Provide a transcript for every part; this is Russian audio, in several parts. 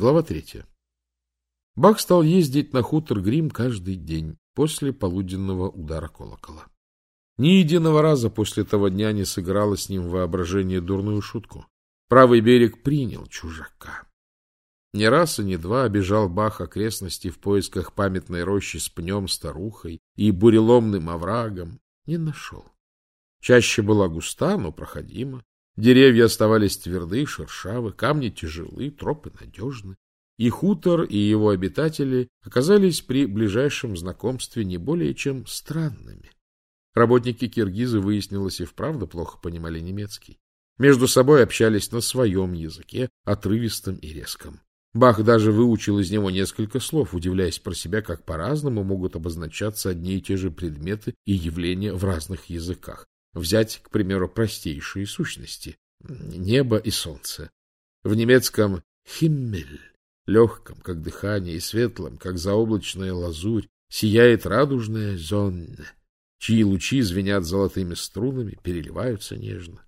Глава третья. Бах стал ездить на хутор Грим каждый день после полуденного удара колокола. Ни единого раза после того дня не сыграло с ним воображение дурную шутку. Правый берег принял чужака. Не раз и не два обижал Бах окрестности в поисках памятной рощи с пнем, старухой и буреломным оврагом. Не нашел. Чаще была густа, но проходима. Деревья оставались тверды, шершавы, камни тяжелы, тропы надежны. И хутор, и его обитатели оказались при ближайшем знакомстве не более чем странными. Работники киргизы, выяснилось, и вправду плохо понимали немецкий. Между собой общались на своем языке, отрывистом и резком. Бах даже выучил из него несколько слов, удивляясь про себя, как по-разному могут обозначаться одни и те же предметы и явления в разных языках. Взять, к примеру, простейшие сущности — небо и солнце. В немецком «химмель» легком, как дыхание, и светлом, как заоблачная лазурь, сияет радужная зонна, чьи лучи звенят золотыми струнами, переливаются нежно.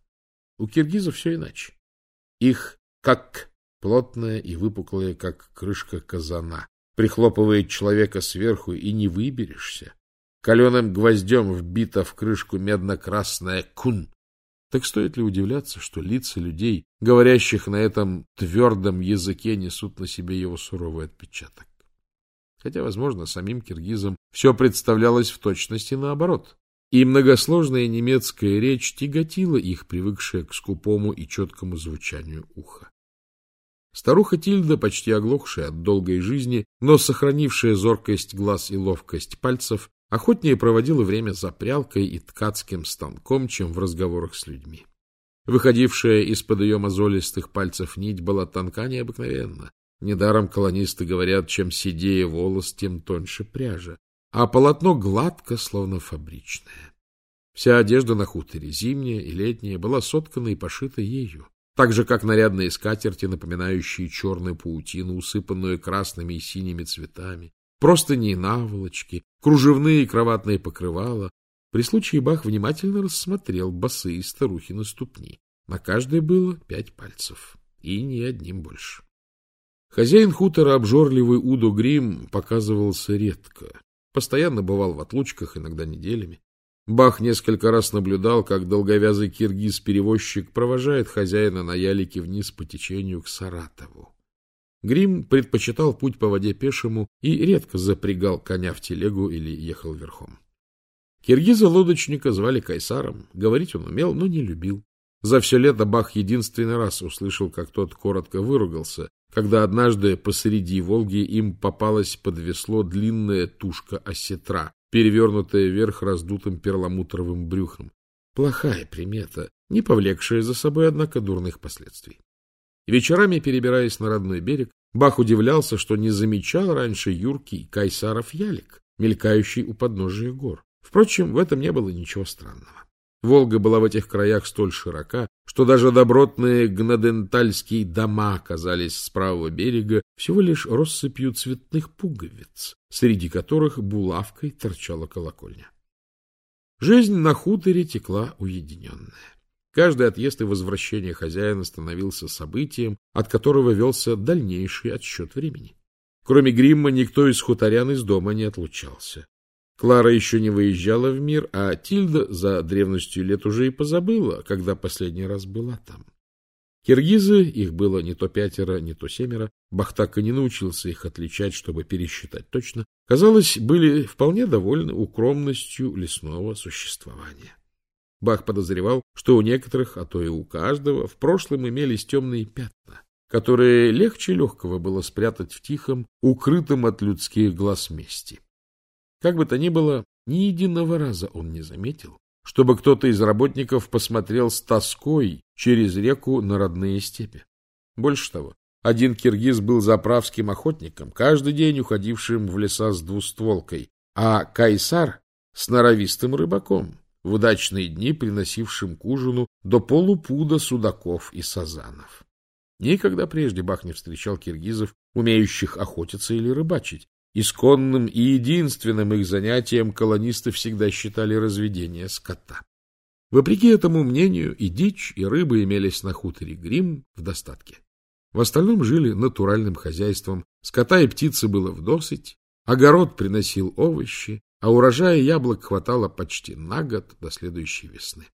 У киргизов все иначе. Их как плотная и выпуклая, как крышка казана, прихлопывает человека сверху, и не выберешься. Каленым гвоздем вбита в крышку медно-красная кун. Так стоит ли удивляться, что лица людей, говорящих на этом твердом языке, несут на себе его суровый отпечаток? Хотя, возможно, самим киргизам все представлялось в точности наоборот. И многосложная немецкая речь тяготила их, привыкшая к скупому и четкому звучанию уха. Старуха Тильда, почти оглохшая от долгой жизни, но сохранившая зоркость глаз и ловкость пальцев, охотнее проводила время за прялкой и ткацким станком, чем в разговорах с людьми. Выходившая из-под ее мозолистых пальцев нить была тонка необыкновенно. Недаром колонисты говорят, чем седее волос, тем тоньше пряжа, а полотно гладко, словно фабричное. Вся одежда на хуторе, зимняя и летняя, была соткана и пошита ею, так же, как нарядные скатерти, напоминающие черную паутину, усыпанную красными и синими цветами, простыни и наволочки, кружевные и кроватные покрывала. При случае Бах внимательно рассмотрел босые старухи ступни. На каждой было пять пальцев, и ни одним больше. Хозяин хутора, обжорливый Удо Грим, показывался редко. Постоянно бывал в отлучках, иногда неделями. Бах несколько раз наблюдал, как долговязый киргиз-перевозчик провожает хозяина на ялике вниз по течению к Саратову. Грим предпочитал путь по воде пешему и редко запрягал коня в телегу или ехал верхом. Киргиза-лодочника звали Кайсаром, говорить он умел, но не любил. За все лето Бах единственный раз услышал, как тот коротко выругался, когда однажды посреди Волги им попалась под весло длинная тушка осетра, перевернутая вверх раздутым перламутровым брюхом. Плохая примета, не повлекшая за собой, однако, дурных последствий. Вечерами, перебираясь на родной берег, Бах удивлялся, что не замечал раньше юркий Кайсаров ялик, мелькающий у подножия гор. Впрочем, в этом не было ничего странного. Волга была в этих краях столь широка, что даже добротные гнадентальские дома оказались с правого берега всего лишь россыпью цветных пуговиц, среди которых булавкой торчала колокольня. Жизнь на хуторе текла уединенная. Каждый отъезд и возвращение хозяина становился событием, от которого велся дальнейший отсчет времени. Кроме Гримма, никто из хуторян из дома не отлучался. Клара еще не выезжала в мир, а Тильда за древностью лет уже и позабыла, когда последний раз была там. Киргизы, их было не то пятеро, не то семеро, Бахтак и не научился их отличать, чтобы пересчитать точно, казалось, были вполне довольны укромностью лесного существования. Бах подозревал, что у некоторых, а то и у каждого, в прошлом имелись темные пятна, которые легче легкого было спрятать в тихом, укрытом от людских глаз месте. Как бы то ни было, ни единого раза он не заметил, чтобы кто-то из работников посмотрел с тоской через реку на родные степи. Больше того, один киргиз был заправским охотником, каждый день уходившим в леса с двустволкой, а Кайсар — с норовистым рыбаком, в удачные дни приносившим к ужину до полупуда судаков и сазанов. Никогда прежде Бах не встречал киргизов, умеющих охотиться или рыбачить. Исконным и единственным их занятием колонисты всегда считали разведение скота. Вопреки этому мнению и дичь, и рыбы имелись на хуторе Грим в достатке. В остальном жили натуральным хозяйством, скота и птицы было вдосыть, огород приносил овощи, а урожая яблок хватало почти на год до следующей весны.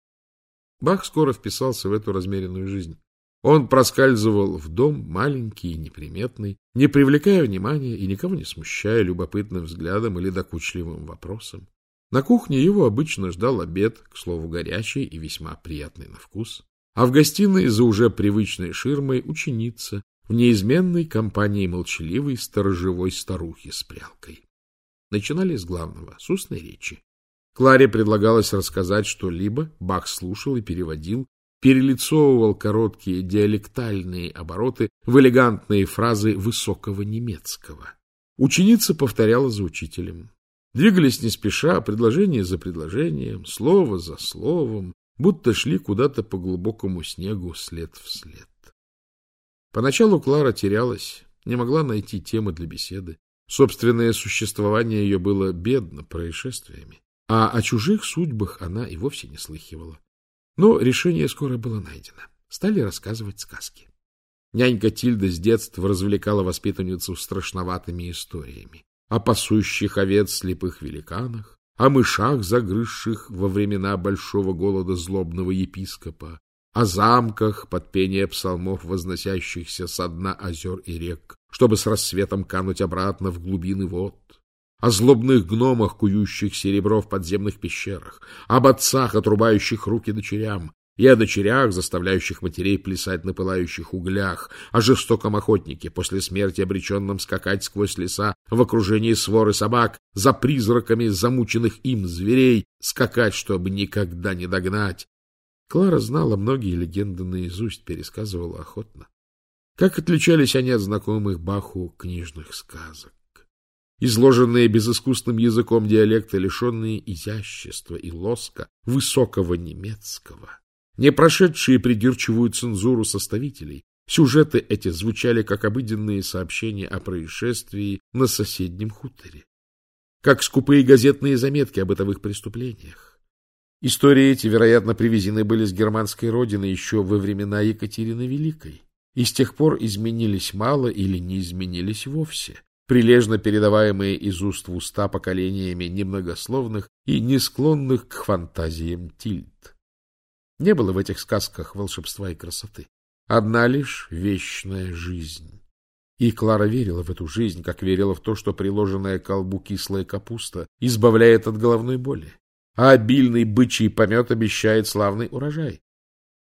Бах скоро вписался в эту размеренную жизнь. Он проскальзывал в дом, маленький и неприметный, не привлекая внимания и никого не смущая любопытным взглядом или докучливым вопросом. На кухне его обычно ждал обед, к слову, горячий и весьма приятный на вкус, а в гостиной за уже привычной ширмой ученица в неизменной компании молчаливой сторожевой старухи с прялкой. Начинали с главного, с устной речи. Кларе предлагалось рассказать что-либо, Бах слушал и переводил, перелицовывал короткие диалектальные обороты в элегантные фразы высокого немецкого. Ученица повторяла за учителем. Двигались не спеша, предложение за предложением, слово за словом, будто шли куда-то по глубокому снегу след в след. Поначалу Клара терялась, не могла найти темы для беседы. Собственное существование ее было бедно происшествиями, а о чужих судьбах она и вовсе не слыхивала. Но решение скоро было найдено. Стали рассказывать сказки. Нянька Тильда с детства развлекала воспитанницу страшноватыми историями о пасущих овец слепых великанах, о мышах, загрызших во времена большого голода злобного епископа, о замках под пение псалмов, возносящихся со дна озер и рек, чтобы с рассветом кануть обратно в глубины вод, о злобных гномах, кующих серебро в подземных пещерах, об отцах, отрубающих руки дочерям, и о дочерях, заставляющих матерей плясать на пылающих углях, о жестоком охотнике, после смерти обреченном скакать сквозь леса в окружении своры собак, за призраками замученных им зверей, скакать, чтобы никогда не догнать. Клара знала многие легенды наизусть, пересказывала охотно. Как отличались они от знакомых Баху книжных сказок? изложенные безыскусным языком диалекта, лишенные изящества и лоска высокого немецкого, не прошедшие придирчивую цензуру составителей. Сюжеты эти звучали как обыденные сообщения о происшествии на соседнем хуторе, как скупые газетные заметки о бытовых преступлениях. Истории эти, вероятно, привезены были с германской родины еще во времена Екатерины Великой, и с тех пор изменились мало или не изменились вовсе прилежно передаваемые из уст в уста поколениями немногословных и не склонных к фантазиям тильд. Не было в этих сказках волшебства и красоты. Одна лишь вечная жизнь. И Клара верила в эту жизнь, как верила в то, что приложенная к колбу кислая капуста избавляет от головной боли, а обильный бычий помет обещает славный урожай.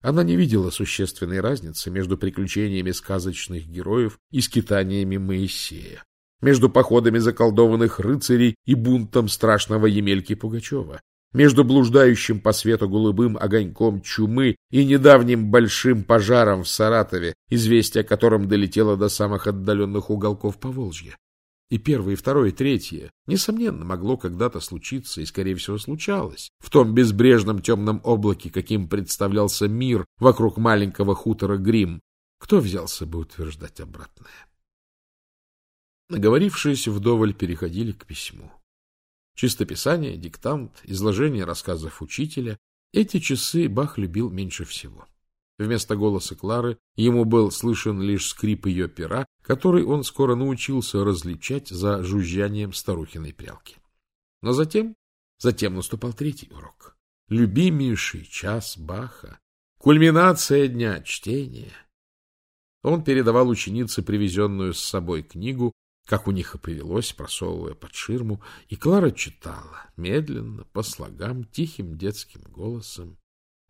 Она не видела существенной разницы между приключениями сказочных героев и скитаниями Моисея между походами заколдованных рыцарей и бунтом страшного Емельки Пугачева, между блуждающим по свету голубым огоньком чумы и недавним большим пожаром в Саратове, известие о котором долетело до самых отдаленных уголков Поволжья. И первое, и второе, и третье, несомненно, могло когда-то случиться, и, скорее всего, случалось, в том безбрежном темном облаке, каким представлялся мир вокруг маленького хутора Грим. Кто взялся бы утверждать обратное? Наговорившись вдоволь, переходили к письму. Чистописание, диктант, изложение рассказов учителя — эти часы Бах любил меньше всего. Вместо голоса Клары ему был слышен лишь скрип ее пера, который он скоро научился различать за жужжанием старухиной прялки. Но затем, затем наступал третий урок. Любимейший час Баха, кульминация дня чтения. Он передавал ученице привезенную с собой книгу как у них и повелось, просовывая под ширму, и Клара читала, медленно, по слогам, тихим детским голосом.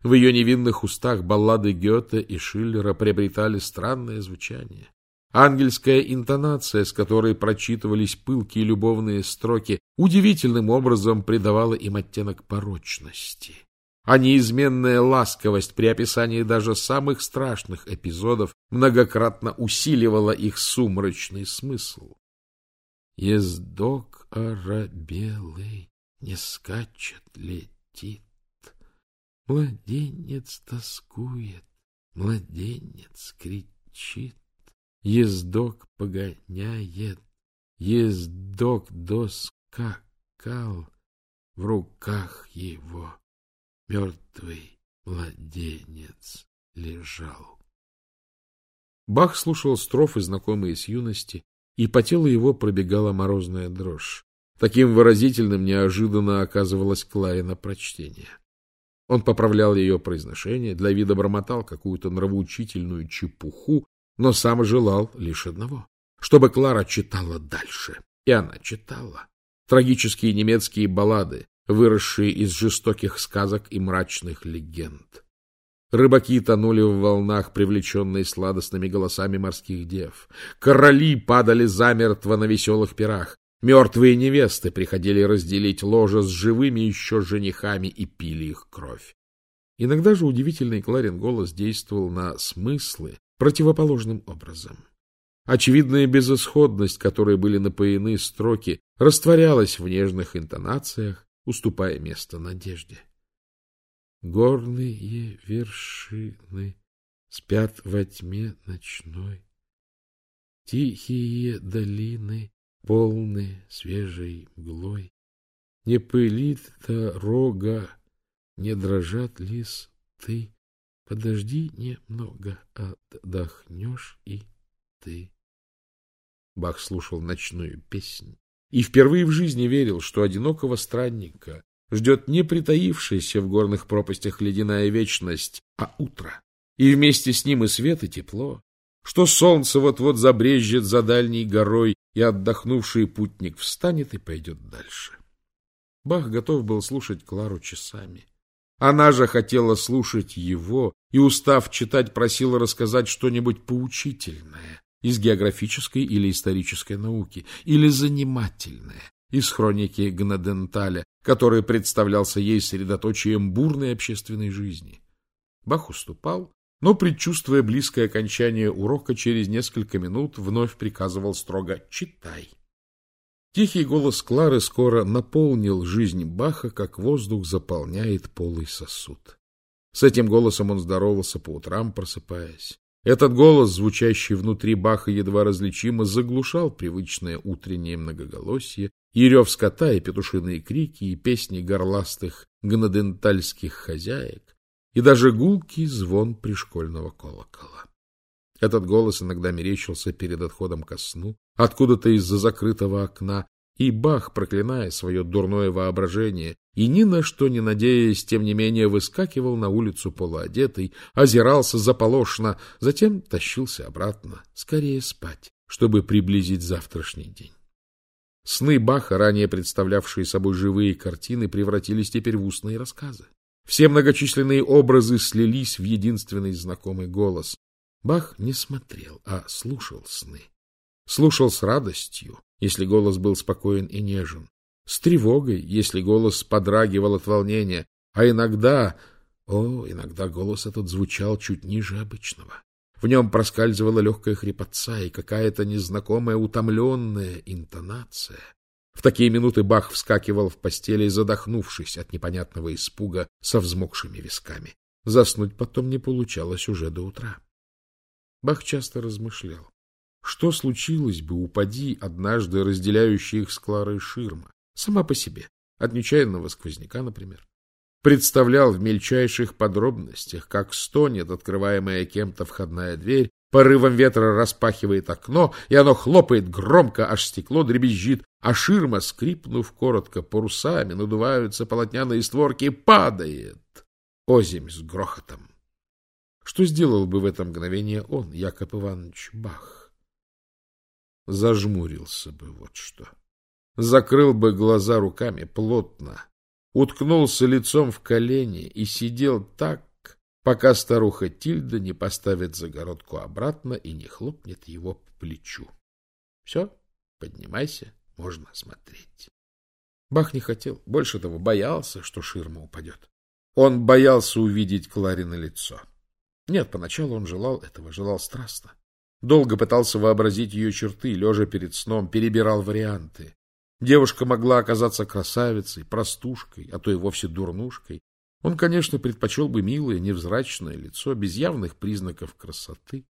В ее невинных устах баллады Гёте и Шиллера приобретали странное звучание. Ангельская интонация, с которой прочитывались пылкие любовные строки, удивительным образом придавала им оттенок порочности. А неизменная ласковость при описании даже самых страшных эпизодов многократно усиливала их сумрачный смысл. Ездок оробелый не скачет, летит. Младенец тоскует, младенец кричит. Ездок погоняет, ездок доскакал, в руках его мертвый младенец лежал. Бах слушал строфы, знакомые с юности, и по телу его пробегала морозная дрожь. Таким выразительным неожиданно оказывалось Кларина прочтение. Он поправлял ее произношение, для вида бормотал какую-то нравоучительную чепуху, но сам желал лишь одного — чтобы Клара читала дальше. И она читала. Трагические немецкие баллады, выросшие из жестоких сказок и мрачных легенд. Рыбаки тонули в волнах, привлеченные сладостными голосами морских дев. Короли падали замертво на веселых пирах. Мертвые невесты приходили разделить ложе с живыми еще женихами и пили их кровь. Иногда же удивительный Кларин голос действовал на смыслы противоположным образом. Очевидная безысходность, которой были напоены строки, растворялась в нежных интонациях, уступая место надежде. Горные вершины спят во тьме ночной, Тихие долины, полны свежей мглой. Не пылит дорога, не дрожат листы, Подожди немного, отдохнешь и ты. Бах слушал ночную песнь и впервые в жизни верил, что одинокого странника ждет не притаившаяся в горных пропастях ледяная вечность, а утро. И вместе с ним и свет, и тепло, что солнце вот-вот забрежет за дальней горой, и отдохнувший путник встанет и пойдет дальше. Бах готов был слушать Клару часами. Она же хотела слушать его и, устав читать, просила рассказать что-нибудь поучительное из географической или исторической науки, или занимательное, из хроники Гнаденталя, который представлялся ей средоточием бурной общественной жизни. Бах уступал, но, предчувствуя близкое окончание урока, через несколько минут вновь приказывал строго «читай». Тихий голос Клары скоро наполнил жизнь Баха, как воздух заполняет полый сосуд. С этим голосом он здоровался по утрам, просыпаясь. Этот голос, звучащий внутри Баха едва различимо, заглушал привычное утреннее многоголосие, и рев скота, и петушиные крики, и песни горластых гнадентальских хозяек, и даже гулкий звон пришкольного колокола. Этот голос иногда мерещился перед отходом ко сну, откуда-то из-за закрытого окна, и Бах, проклиная свое дурное воображение и ни на что не надеясь, тем не менее выскакивал на улицу полуодетый, озирался заполошно, затем тащился обратно, скорее спать, чтобы приблизить завтрашний день. Сны Баха, ранее представлявшие собой живые картины, превратились теперь в устные рассказы. Все многочисленные образы слились в единственный знакомый голос. Бах не смотрел, а слушал сны. Слушал с радостью, если голос был спокоен и нежен, с тревогой, если голос подрагивал от волнения, а иногда, о, иногда голос этот звучал чуть ниже обычного. В нем проскальзывала легкая хрипотца и какая-то незнакомая утомленная интонация. В такие минуты Бах вскакивал в постели, задохнувшись от непонятного испуга со взмокшими висками. Заснуть потом не получалось уже до утра. Бах часто размышлял. Что случилось бы, упади однажды разделяющая их с Кларой ширма, сама по себе, от нечаянного сквозняка, например? Представлял в мельчайших подробностях, как стонет открываемая кем-то входная дверь, порывом ветра распахивает окно, и оно хлопает громко, аж стекло дребезжит, а ширма, скрипнув коротко парусами, надуваются полотняные створки, падает озимь с грохотом. Что сделал бы в это мгновение он, Яков Иванович Бах? зажмурился бы вот что. Закрыл бы глаза руками плотно, уткнулся лицом в колени и сидел так, пока старуха Тильда не поставит загородку обратно и не хлопнет его по плечу. Все, поднимайся, можно смотреть. Бах не хотел, больше того, боялся, что ширма упадет. Он боялся увидеть Кларина лицо. Нет, поначалу он желал этого, желал страстно. Долго пытался вообразить ее черты, лежа перед сном, перебирал варианты. Девушка могла оказаться красавицей, простушкой, а то и вовсе дурнушкой. Он, конечно, предпочел бы милое, невзрачное лицо, без явных признаков красоты.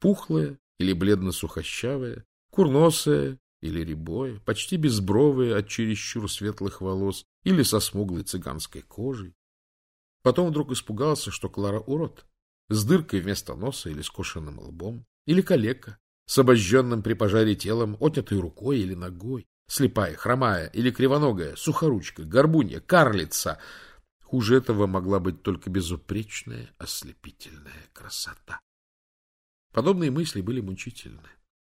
Пухлое или бледно-сухощавое, курносое или рябое, почти безбровое от чересчур светлых волос или со смуглой цыганской кожей. Потом вдруг испугался, что Клара урод, с дыркой вместо носа или скошенным лбом, или калека, с обожженным при пожаре телом, отнятой рукой или ногой, слепая, хромая или кривоногая, сухоручка, горбунья, карлица. Хуже этого могла быть только безупречная, ослепительная красота. Подобные мысли были мучительны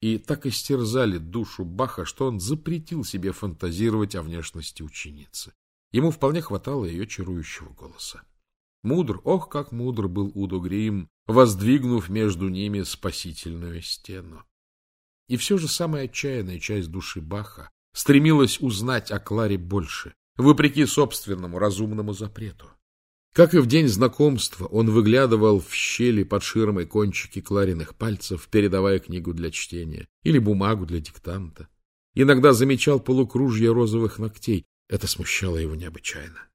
и так истерзали душу Баха, что он запретил себе фантазировать о внешности ученицы. Ему вполне хватало ее чарующего голоса. Мудр, ох, как мудр был Удо Грим, воздвигнув между ними спасительную стену. И все же самая отчаянная часть души Баха стремилась узнать о Кларе больше, вопреки собственному разумному запрету. Как и в день знакомства, он выглядывал в щели под ширмой кончики Клариных пальцев, передавая книгу для чтения или бумагу для диктанта. Иногда замечал полукружье розовых ногтей. Это смущало его необычайно.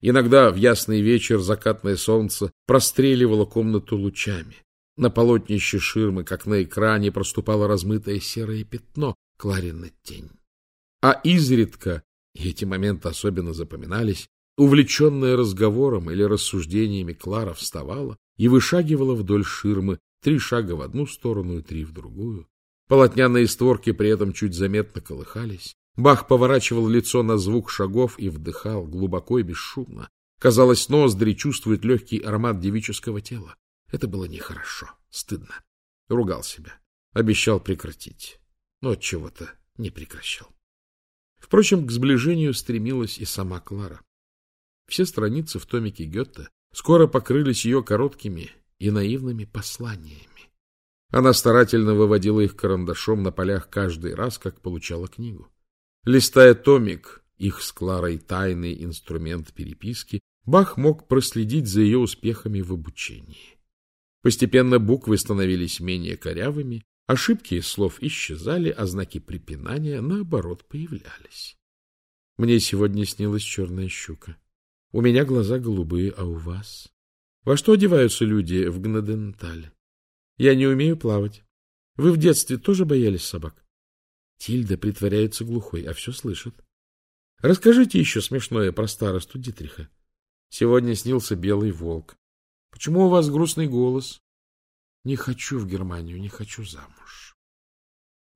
Иногда в ясный вечер закатное солнце простреливало комнату лучами. На полотнище ширмы, как на экране, проступало размытое серое пятно, Кларина тень. А изредка, и эти моменты особенно запоминались, увлеченная разговором или рассуждениями, Клара вставала и вышагивала вдоль ширмы, три шага в одну сторону и три в другую. Полотняные створки при этом чуть заметно колыхались. Бах поворачивал лицо на звук шагов и вдыхал глубоко и бесшумно. Казалось, ноздри чувствуют легкий аромат девического тела. Это было нехорошо, стыдно. Ругал себя. Обещал прекратить. Но от чего-то не прекращал. Впрочем, к сближению стремилась и сама Клара. Все страницы в томике Гетте скоро покрылись ее короткими и наивными посланиями. Она старательно выводила их карандашом на полях каждый раз, как получала книгу. Листая томик, их с Кларой тайный инструмент переписки, Бах мог проследить за ее успехами в обучении. Постепенно буквы становились менее корявыми, ошибки из слов исчезали, а знаки препинания, наоборот, появлялись. Мне сегодня снилась черная щука. У меня глаза голубые, а у вас? Во что одеваются люди в Гнадентале? Я не умею плавать. Вы в детстве тоже боялись собак? Тильда притворяется глухой, а все слышит. Расскажите еще смешное про старосту Дитриха. Сегодня снился белый волк. Почему у вас грустный голос? Не хочу в Германию, не хочу замуж.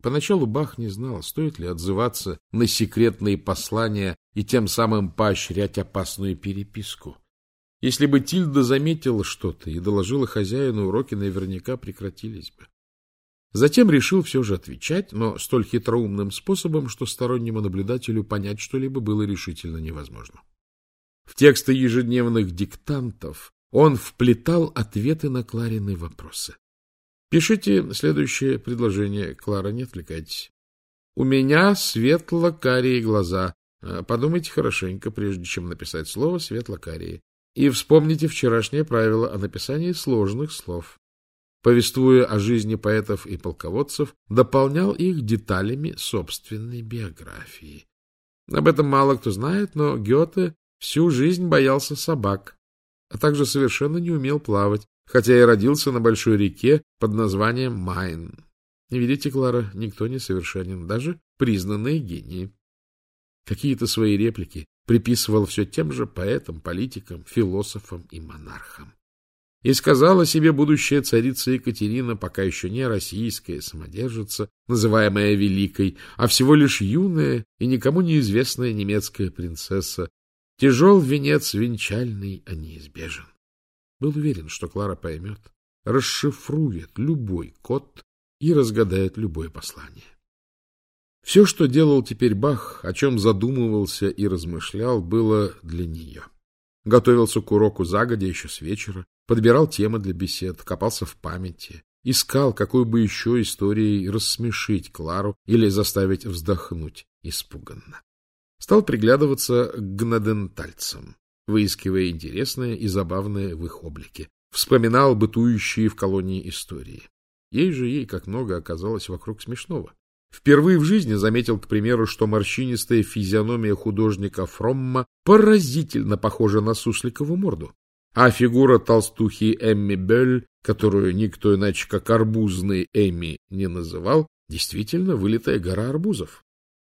Поначалу Бах не знал, стоит ли отзываться на секретные послания и тем самым поощрять опасную переписку. Если бы Тильда заметила что-то и доложила хозяину, уроки наверняка прекратились бы. Затем решил все же отвечать, но столь хитроумным способом, что стороннему наблюдателю понять что-либо было решительно невозможно. В тексты ежедневных диктантов он вплетал ответы на Кларины вопросы. Пишите следующее предложение. Клара, не отвлекайтесь. У меня светло-карие глаза. А, подумайте хорошенько, прежде чем написать слово светло-карие. И вспомните вчерашнее правило о написании сложных слов повествуя о жизни поэтов и полководцев, дополнял их деталями собственной биографии. Об этом мало кто знает, но Гёте всю жизнь боялся собак, а также совершенно не умел плавать, хотя и родился на большой реке под названием Майн. Видите, Клара, никто не совершенен, даже признанные гении. Какие-то свои реплики приписывал все тем же поэтам, политикам, философам и монархам. И сказала себе будущая царица Екатерина, пока еще не российская самодержица, называемая Великой, а всего лишь юная и никому неизвестная немецкая принцесса. Тяжел венец венчальный, а неизбежен. Был уверен, что Клара поймет, расшифрует любой код и разгадает любое послание. Все, что делал теперь Бах, о чем задумывался и размышлял, было для нее. Готовился к уроку загодя еще с вечера, подбирал темы для бесед, копался в памяти, искал, какой бы еще историей рассмешить Клару или заставить вздохнуть испуганно. Стал приглядываться к гнадентальцам, выискивая интересное и забавное в их облике. Вспоминал бытующие в колонии истории. Ей же ей как много оказалось вокруг смешного. Впервые в жизни заметил, к примеру, что морщинистая физиономия художника Фромма поразительно похожа на сусликову морду. А фигура толстухи Эмми Белль, которую никто иначе как арбузный Эмми не называл, действительно вылитая гора арбузов.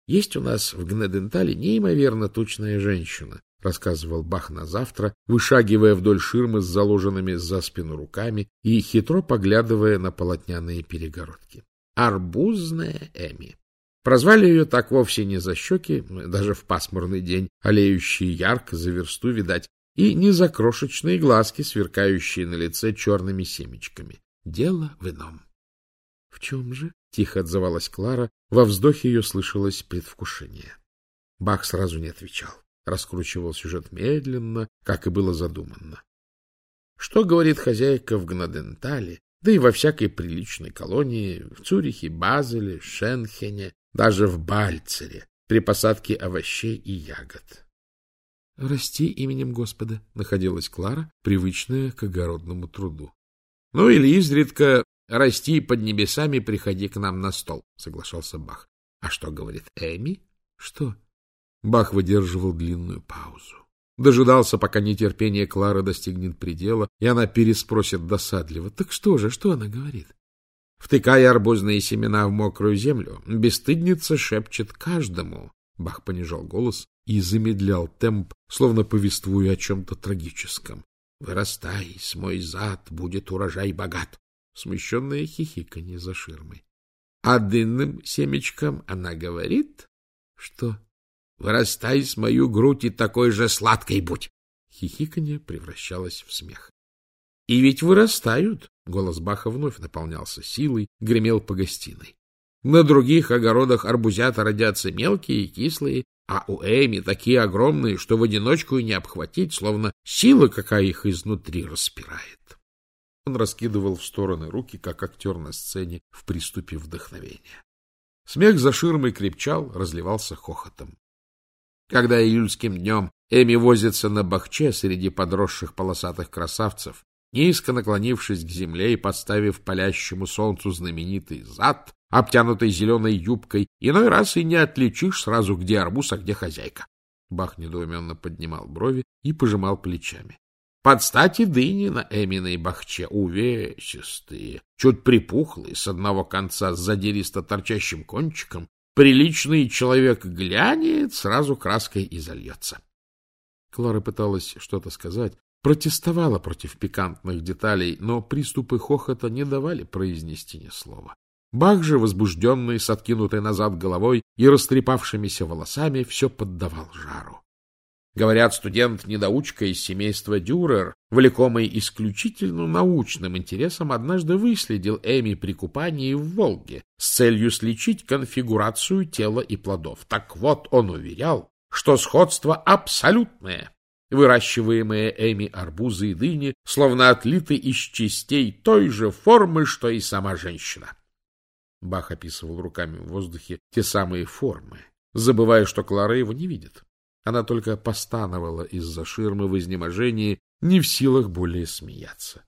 Есть у нас в Гнедентале неимоверно тучная женщина, рассказывал Бах на завтра, вышагивая вдоль ширмы с заложенными за спину руками и хитро поглядывая на полотняные перегородки. Арбузная Эми. Прозвали ее так вовсе не за щеки, даже в пасмурный день, олеющие ярко за версту, видать, и не за глазки, сверкающие на лице черными семечками. Дело в ином. — В чем же? — тихо отзывалась Клара. Во вздохе ее слышалось предвкушение. Бах сразу не отвечал. Раскручивал сюжет медленно, как и было задумано. Что говорит хозяйка в Гнадентале, да и во всякой приличной колонии, в Цюрихе, Базеле, Шенхене, даже в Бальцере, при посадке овощей и ягод. — Расти именем Господа, — находилась Клара, привычная к огородному труду. — Ну или изредка расти под небесами, приходи к нам на стол, — соглашался Бах. — А что говорит Эми? — Что? Бах выдерживал длинную паузу. Дожидался, пока нетерпение Клары достигнет предела, и она переспросит досадливо. — Так что же, что она говорит? Втыкая арбузные семена в мокрую землю, бесстыдница шепчет каждому. Бах понижал голос и замедлял темп, словно повествуя о чем-то трагическом. «Вырастай, с мой зад, будет урожай богат!» Смущенное хихиканье за ширмой. А дынным семечкам она говорит, что «Вырастай с мою грудь и такой же сладкой будь!» Хихиканье превращалось в смех. И ведь вырастают. Голос Баха вновь наполнялся силой, гремел по гостиной. На других огородах арбузята родятся мелкие и кислые, а у Эми такие огромные, что в одиночку и не обхватить, словно сила, какая их изнутри распирает. Он раскидывал в стороны руки, как актер на сцене в приступе вдохновения. Смех за ширмой крепчал, разливался хохотом. Когда июльским днем Эми возится на бахче среди подросших полосатых красавцев, низко наклонившись к земле и подставив палящему солнцу знаменитый зад, обтянутый зеленой юбкой, иной раз и не отличишь сразу, где арбуз, а где хозяйка. Бах недоуменно поднимал брови и пожимал плечами. Под стати дыни на Эминой бахче увесистые, чуть припухлые, с одного конца с задиристо торчащим кончиком, приличный человек глянет, сразу краской и зальется. Клара пыталась что-то сказать, протестовала против пикантных деталей, но приступы хохота не давали произнести ни слова. Бах же, возбужденный, с откинутой назад головой и растрепавшимися волосами, все поддавал жару. Говорят, студент-недоучка из семейства Дюрер, влекомый исключительно научным интересом, однажды выследил Эми при купании в Волге с целью сличить конфигурацию тела и плодов. Так вот, он уверял, что сходство абсолютное. Выращиваемые Эми арбузы и дыни словно отлиты из частей той же формы, что и сама женщина. Бах описывал руками в воздухе те самые формы, забывая, что Клара его не видит. Она только постановала из-за ширмы в изнеможении, не в силах более смеяться.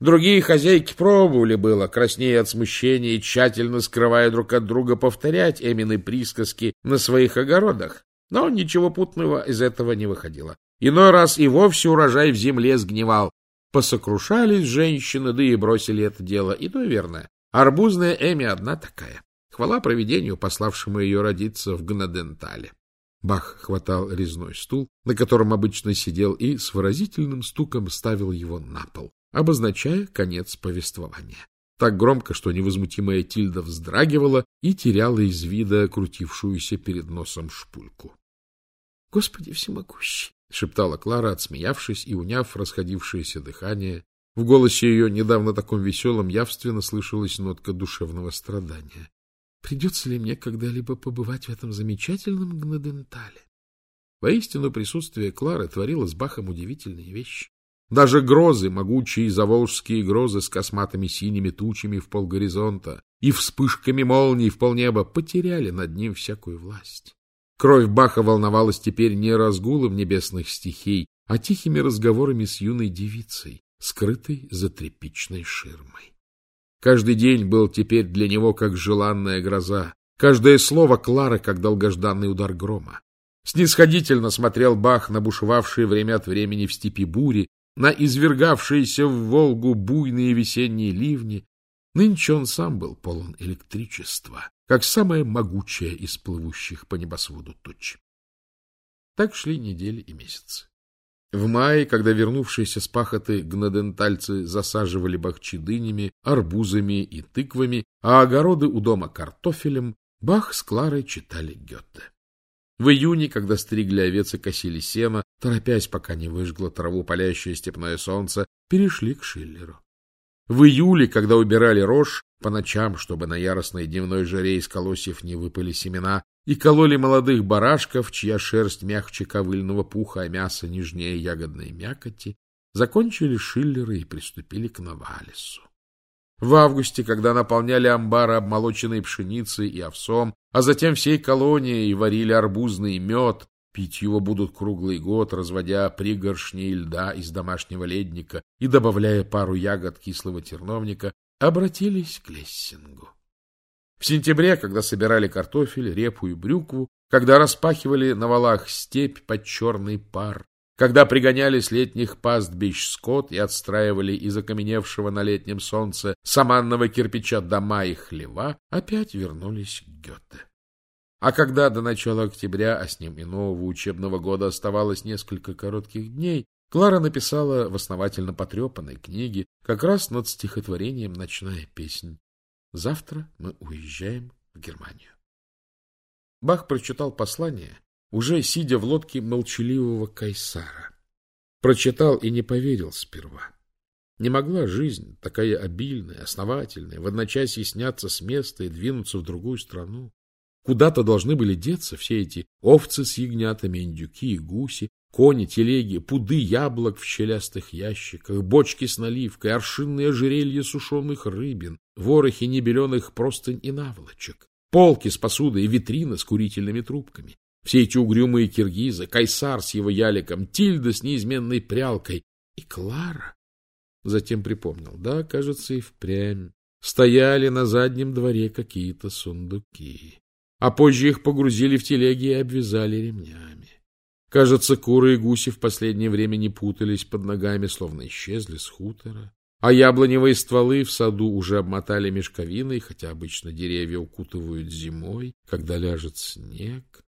Другие хозяйки пробовали было, краснея от смущения и тщательно скрывая друг от друга, повторять Эмины присказки на своих огородах, но ничего путного из этого не выходило. Иной раз и вовсе урожай в земле сгнивал. Посокрушались женщины, да и бросили это дело. И то верно. Арбузная Эми одна такая. Хвала провидению, пославшему ее родиться в Гнадентале. Бах хватал резной стул, на котором обычно сидел, и с выразительным стуком ставил его на пол, обозначая конец повествования. Так громко, что невозмутимая Тильда вздрагивала и теряла из вида крутившуюся перед носом шпульку. — Господи всемогущий! — шептала Клара, отсмеявшись и уняв расходившееся дыхание. В голосе ее, недавно таком веселом, явственно слышалась нотка душевного страдания. — Придется ли мне когда-либо побывать в этом замечательном Гнадентале? Воистину, присутствие Клары творило с Бахом удивительные вещи. Даже грозы, могучие заволжские грозы с косматыми синими тучами в полгоризонта и вспышками молний в полнеба, потеряли над ним всякую власть. Кровь Баха волновалась теперь не разгулом небесных стихий, а тихими разговорами с юной девицей, скрытой за тряпичной ширмой. Каждый день был теперь для него как желанная гроза, каждое слово Клары как долгожданный удар грома. Снисходительно смотрел Бах на бушевавшие время от времени в степи бури, на извергавшиеся в Волгу буйные весенние ливни. Нынче он сам был полон электричества как самая могучая из плывущих по небосводу туч. Так шли недели и месяцы. В мае, когда вернувшиеся с пахоты гнадентальцы засаживали бахчи дынями, арбузами и тыквами, а огороды у дома картофелем, Бах с Кларой читали Гёте. В июне, когда стригли овец и косили сено, торопясь, пока не выжгло траву палящее степное солнце, перешли к Шиллеру. В июле, когда убирали рожь, по ночам, чтобы на яростной дневной жаре из колосьев не выпали семена, и кололи молодых барашков, чья шерсть мягче ковыльного пуха, а мясо нежнее ягодной мякоти, закончили Шиллеры и приступили к Новалису. В августе, когда наполняли амбары обмолоченной пшеницей и овсом, а затем всей колонией варили арбузный мед, пить его будут круглый год, разводя пригоршни льда из домашнего ледника и добавляя пару ягод кислого терновника, обратились к Лессингу. В сентябре, когда собирали картофель, репу и брюкву, когда распахивали на валах степь под черный пар, когда пригоняли с летних пастбищ скот и отстраивали из окаменевшего на летнем солнце саманного кирпича дома и хлева, опять вернулись к Гёте. А когда до начала октября, а с ним и нового учебного года оставалось несколько коротких дней, Клара написала в основательно потрепанной книге как раз над стихотворением «Ночная песнь». Завтра мы уезжаем в Германию. Бах прочитал послание, уже сидя в лодке молчаливого Кайсара. Прочитал и не поверил сперва. Не могла жизнь, такая обильная, основательная, в одночасье сняться с места и двинуться в другую страну. Куда-то должны были деться все эти овцы с ягнятами, индюки и гуси, кони, телеги, пуды яблок в щелястых ящиках, бочки с наливкой, аршинные ожерелья сушеных рыбин, ворохи небеленых простынь и наволочек, полки с посудой и витрины с курительными трубками. Все эти угрюмые киргизы, Кайсар с его яликом, Тильда с неизменной прялкой и Клара. Затем припомнил, да, кажется, и впрямь. Стояли на заднем дворе какие-то сундуки, а позже их погрузили в телеги и обвязали ремнями. Кажется, куры и гуси в последнее время не путались под ногами, словно исчезли с хутора. А яблоневые стволы в саду уже обмотали мешковиной, хотя обычно деревья укутывают зимой, когда ляжет снег.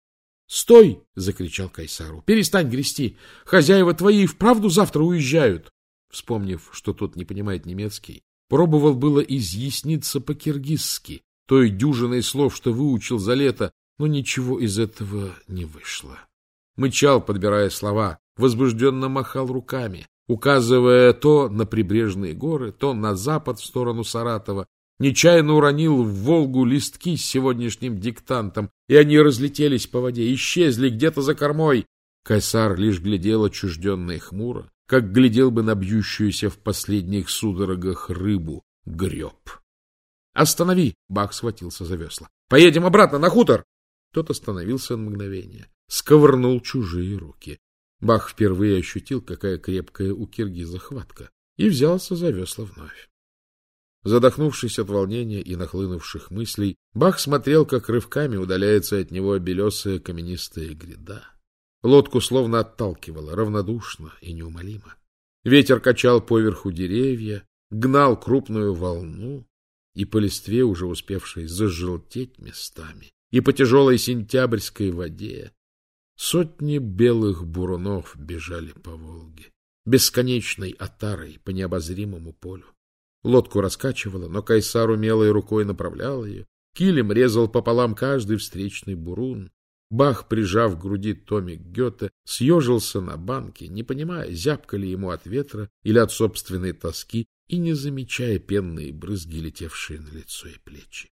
«Стой!» — закричал Кайсару. «Перестань грести! Хозяева твои вправду завтра уезжают!» Вспомнив, что тот не понимает немецкий, пробовал было изъясниться по-киргизски, той дюжиной слов, что выучил за лето, но ничего из этого не вышло. Мычал, подбирая слова, возбужденно махал руками, указывая то на прибрежные горы, то на запад в сторону Саратова, Нечаянно уронил в Волгу листки с сегодняшним диктантом, и они разлетелись по воде, исчезли где-то за кормой. Кайсар лишь глядел отчужденно и хмуро, как глядел бы на бьющуюся в последних судорогах рыбу, греб. «Останови!» — Бах схватился за весла. «Поедем обратно на хутор!» Тот остановился на мгновение, сковырнул чужие руки. Бах впервые ощутил, какая крепкая у киргиза хватка, и взялся за весла вновь. Задохнувшись от волнения и нахлынувших мыслей, Бах смотрел, как рывками удаляется от него белесая каменистая гряда. Лодку словно отталкивало, равнодушно и неумолимо. Ветер качал поверху деревья, гнал крупную волну, и по листве, уже успевшей зажелтеть местами, и по тяжелой сентябрьской воде сотни белых бурунов бежали по Волге, бесконечной отарой по необозримому полю. Лодку раскачивало, но Кайсар умелой рукой направлял ее. Килем резал пополам каждый встречный бурун. Бах, прижав к груди томик Гёте, съежился на банке, не понимая, зябко ли ему от ветра или от собственной тоски, и не замечая пенные брызги, летевшие на лицо и плечи.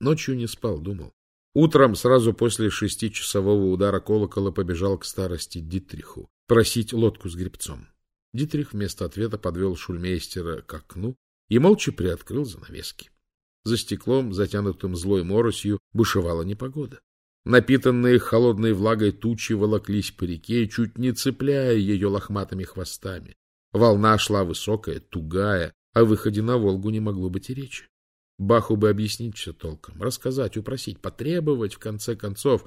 Ночью не спал, думал. Утром, сразу после шестичасового удара колокола, побежал к старости Дитриху просить лодку с гребцом. Дитрих вместо ответа подвел шульмейстера к окну и молча приоткрыл занавески. За стеклом, затянутым злой моросью, бушевала непогода. Напитанные холодной влагой тучи волоклись по реке, чуть не цепляя ее лохматыми хвостами. Волна шла высокая, тугая, о выходе на Волгу не могло быть и речи. Баху бы объяснить все толком, рассказать, упросить, потребовать, в конце концов,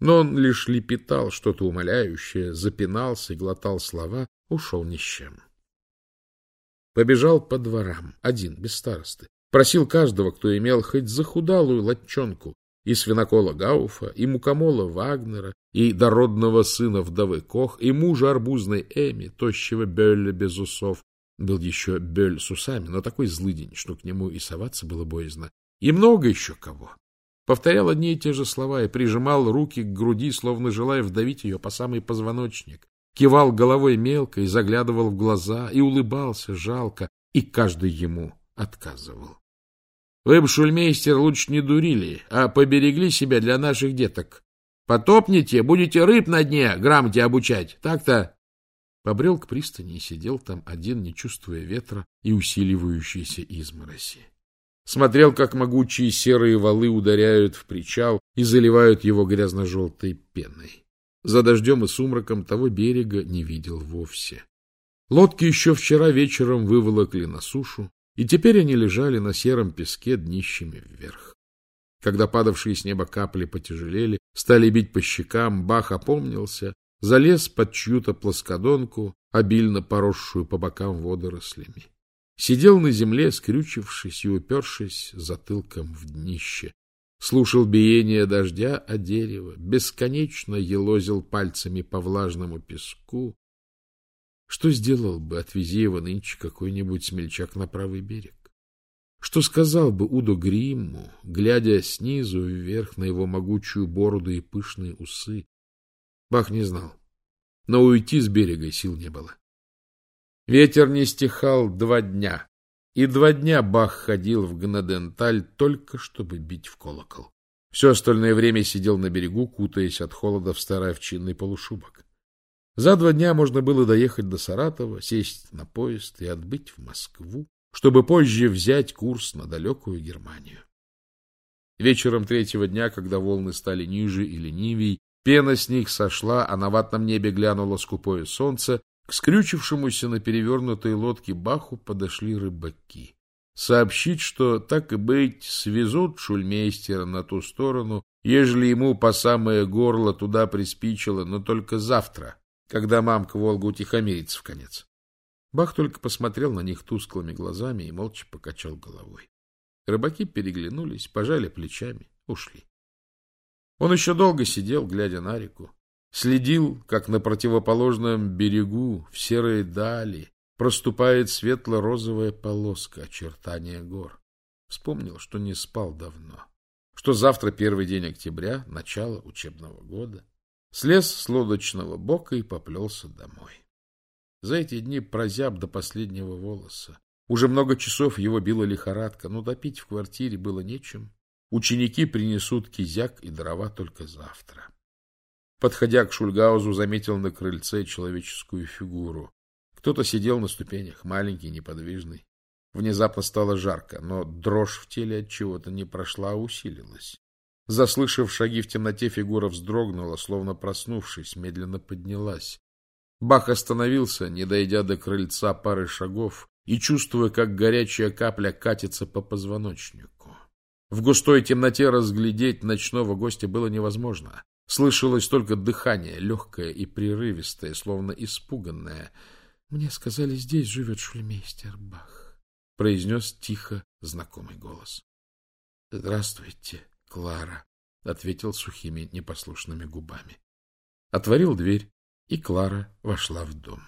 но он лишь лепетал что-то умоляющее, запинался и глотал слова, ушел ни с чем. Побежал по дворам, один, без старосты. Просил каждого, кто имел хоть захудалую латчонку, и свинокола Гауфа, и мукомола Вагнера, и дородного сына вдовы Кох, и мужа арбузной Эми, тощего Бёля без усов. Был еще Бёль с усами, но такой злыдень, что к нему и соваться было боязно. И много еще кого. Повторял одни и те же слова и прижимал руки к груди, словно желая вдавить ее по самый позвоночник. Кивал головой мелко и заглядывал в глаза, и улыбался жалко, и каждый ему отказывал. Вы бы, шульмейстер, лучше не дурили, а поберегли себя для наших деток. Потопните, будете рыб на дне грамоте обучать. Так-то. Побрел к пристани и сидел там один, не чувствуя ветра и усиливающейся измороси. Смотрел, как могучие серые валы ударяют в причал и заливают его грязно-желтой пеной. За дождем и сумраком того берега не видел вовсе. Лодки еще вчера вечером выволокли на сушу, и теперь они лежали на сером песке днищами вверх. Когда падавшие с неба капли потяжелели, стали бить по щекам, Бах опомнился, залез под чью-то плоскодонку, обильно поросшую по бокам водорослями. Сидел на земле, скрючившись и упершись затылком в днище. Слушал биение дождя о дерево, бесконечно елозил пальцами по влажному песку, что сделал бы, отвези его нынче какой-нибудь смельчак на правый берег? Что сказал бы Удо Гримму, глядя снизу вверх на его могучую бороду и пышные усы? Бах не знал, но уйти с берега сил не было. Ветер не стихал два дня, и два дня Бах ходил в Гнаденталь только чтобы бить в колокол. Все остальное время сидел на берегу, кутаясь от холода в старый овчинный полушубок. За два дня можно было доехать до Саратова, сесть на поезд и отбыть в Москву, чтобы позже взять курс на далекую Германию. Вечером третьего дня, когда волны стали ниже и ленивей, пена с них сошла, а на ватном небе глянуло скупое солнце, к скрючившемуся на перевернутой лодке Баху подошли рыбаки. Сообщить, что, так и быть, свезут шульмейстера на ту сторону, ежели ему по самое горло туда приспичило, но только завтра, когда мамка Волга утихомирится в конец. Бах только посмотрел на них тусклыми глазами и молча покачал головой. Рыбаки переглянулись, пожали плечами, ушли. Он еще долго сидел, глядя на реку, следил, как на противоположном берегу в серой дали проступает светло-розовая полоска очертания гор. Вспомнил, что не спал давно, что завтра первый день октября, начало учебного года, Слез с лодочного бока и поплелся домой. За эти дни прозяб до последнего волоса. Уже много часов его била лихорадка, но допить в квартире было нечем. Ученики принесут кизяк и дрова только завтра. Подходя к Шульгаузу, заметил на крыльце человеческую фигуру. Кто-то сидел на ступенях, маленький, неподвижный. Внезапно стало жарко, но дрожь в теле от чего-то не прошла, а усилилась. Заслышав шаги в темноте, фигура вздрогнула, словно проснувшись, медленно поднялась. Бах остановился, не дойдя до крыльца пары шагов, и чувствуя, как горячая капля катится по позвоночнику. В густой темноте разглядеть ночного гостя было невозможно. Слышалось только дыхание, легкое и прерывистое, словно испуганное. — Мне сказали, здесь живет шульмейстер Бах, — произнес тихо знакомый голос. — Здравствуйте, Клара, — ответил сухими непослушными губами. Отворил дверь, и Клара вошла в дом.